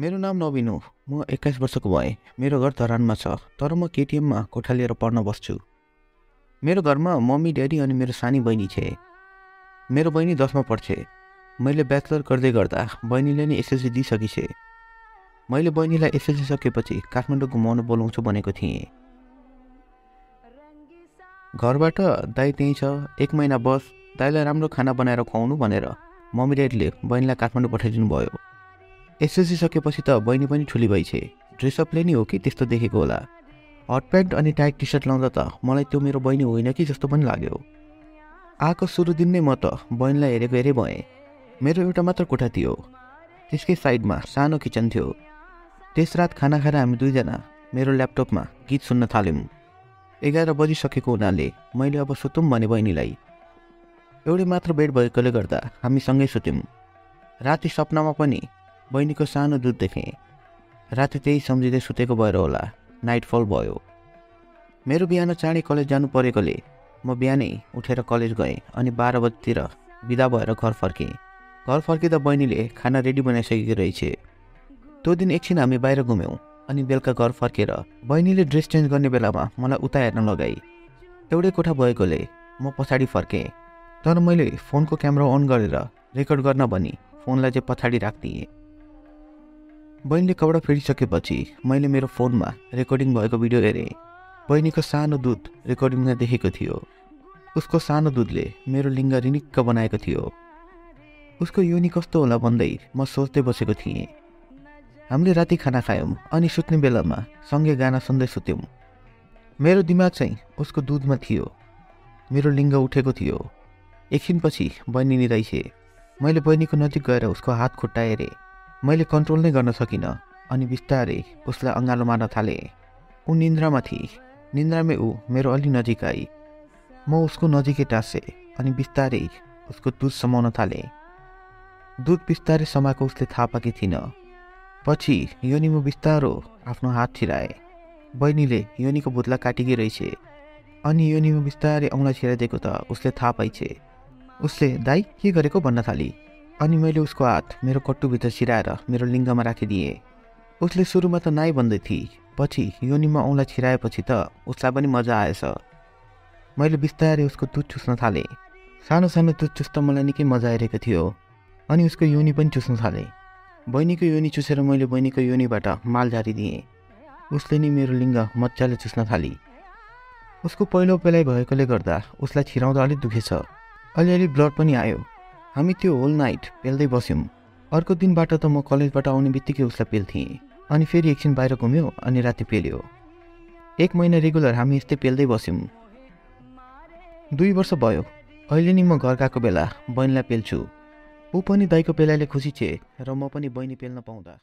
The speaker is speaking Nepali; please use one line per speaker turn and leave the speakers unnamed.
मेरो नाम नवीन हो। म एक्काइस वर्षको भएँ। मेरो घर धरानमा छ। तर म केटिएममा कोठा लिएर पढ्न बस्छु। मेरो घरमा मम्मी ड्याडी अनि मेरो सानी बहिनी छे मेरो बहिनी दसमा पढ्छे मैले ब्याचलर गर्दै गर्दा बहिनीले नि एसएलसी दिइसकिछे मैले बहिनीलाई एसएलसी सकेपछि काठमाडौँ घुमाउनु बोलाउँछु भनेको थिएँ। घरबाट दाई त्यहीँ छ एक महिना बस दाईलाई राम्रो खाना बनाएर खुवाउनु भनेर मम्मी ड्याडीले बहिनीलाई काठमाडौँ पठाइदिनु भयो एसएलसी सकेपछि त बहिनी पनि ठुली भइछे। ड्रेसअपले नि हो कि त्यस्तो देखेको होला। हट प्यान्ट अनि टाइट टी सर्ट लाउँदा त मलाई त्यो मेरो बहिनी होइन कि जस्तो पनि लाग्यो। आएको सुरु दिन नै म त बहिनीलाई हेरेको हेरे भएँ। मेरो एउटा मात्र कोठा थियो। त्यसकै साइडमा सानो किचन थियो। त्यस रात खाना खाएर हामी दुईजना मेरो ल्यापटपमा गीत सुन्न थाल्यौँ। एघार बजिसकेको हुनाले मैले अब सुतौँ भने बहिनीलाई। एउटै मात्र बेड भएकोले गर्दा हामी सँगै सुत्यौँ। राति सपनामा पनि बहिनीको सानो दुध देखेँ। राति त्यही सम्झिँदै सुतेको भएर होला। नाइटफल भयो। मेरो बिहान चाँडै कलेज जानु परेकोले म बिहानै उठेर कलेज गएँ अनि बाह्र बजीतिर बिदा भएर घर फर्केँ। घर फर्किँदा बहिनीले खाना रेडी बनाइसकेको रहेछ। त्यो दिन एकछिन हामी बाहिर घुम्यौँ अनि बेलुका घर फर्केर बहिनीले ड्रेस चेन्ज गर्ने बेलामा मलाई उता हेर्न लगाई। एउटै कोठा भएकोले म पछाडि फर्केँ। तर मैले फोनको क्यामेरा अन गरेर रेकर्ड गर्न भनी फोनलाई चाहिँ पछाडि राखिदिएँ। बहिनीले कपडा फेरिसकेपछि मैले मेरो फोनमा रेकर्डिङ भएको भिडियो हेरेँ। बहिनीको सानो दुध रेकर्डिङमा देखेको थियो। उसको सानो दुधले मेरो लिङ्ग रिनिक्क बनाएको थियो। उसको योनि कस्तो होला भन्दै म सोच्दै बसेको थिएँ। हामीले राति खाना खायौँ अनि सुत्ने बेलामा सँगै गाना सुन्दै सुत्यौँ। मेरो दिमाग चाहिँ उसको दुधमा थियो। मेरो लिङ्ग उठेको थियो। एकछिनपछि बहिनी निराइछे मैले बहिनीको नजिक गएर उसको हात खुट्टा हेरेँ। मैले कन्ट्रोल नै गर्न सकिनँ अनि बिस्तारै उसलाई अँगालो मार्न थालेँ। ऊ निन्द्रामा थिए। निन्द्रामै ऊ मेरो अलि नजिक आई म उसको नजिकै टाँसेँ अनि बिस्तारै उसको दुध समाउन थालेँ। दुध बिस्तारै समाएको उसले थाहा पाएकी थिइनँ। पछि योनिमा बिस्तारो आफ्नो हात छिराए। बहिनीले योनिको भुत्ला काटिकी रहेछ। अनि योनिमा बिस्तारै औँला छिराइदिएको त उसले थाहा पाइछे। उसले दाई के गरेको भन्न थाली? अनि मैले उसको हात मेरो कट्टुभित्र छिराएर मेरो लिङ्गमा राखिदिएँ। उसले सुरुमा त नाइ भन्दै थिए पछि योनिमा औँला छिराएपछि त उसलाई पनि मजा आएछ। मैले बिस्तारै उसको दुध चुस्न थालेँ। सानो सानो दुध चुस्दा मलाई निकै मजा आइरहेको थियो अनि उसको योनी पनि चुस्न थालेँ। बहिनीको योनी चुसेर मैले बहिनीको योनीबाट माल झारिदिएँ। उसले नि मेरो लिङ्ग मजाले चुस्न थाली। उसको पहिलो पेलाइ भएकोले गर्दा उसलाई छिराउँदा अलिक दुखेछ। अलिअलि ब्लड पनि आयो। हामी त्यो होल नाइट पेल्दै बस्यौँ। अर्को दिनबाट त म कलेजबाट आउने बित्तिकै उसलाई पेल्थेँ अनि फेरि एकछिन बाहिर घुम्यो अनि राति पेल्यो। एक महिना रेगुलर हामी यस्तै पेल्दै बस्यौँ। दुई वर्ष भयो अहिले नि म घर गएको बेला बहिनीलाई पेल्छु। ऊ पनि दाईको पेलाइले खुसी छे र म पनि बहिनी पेल्न पाउँदा।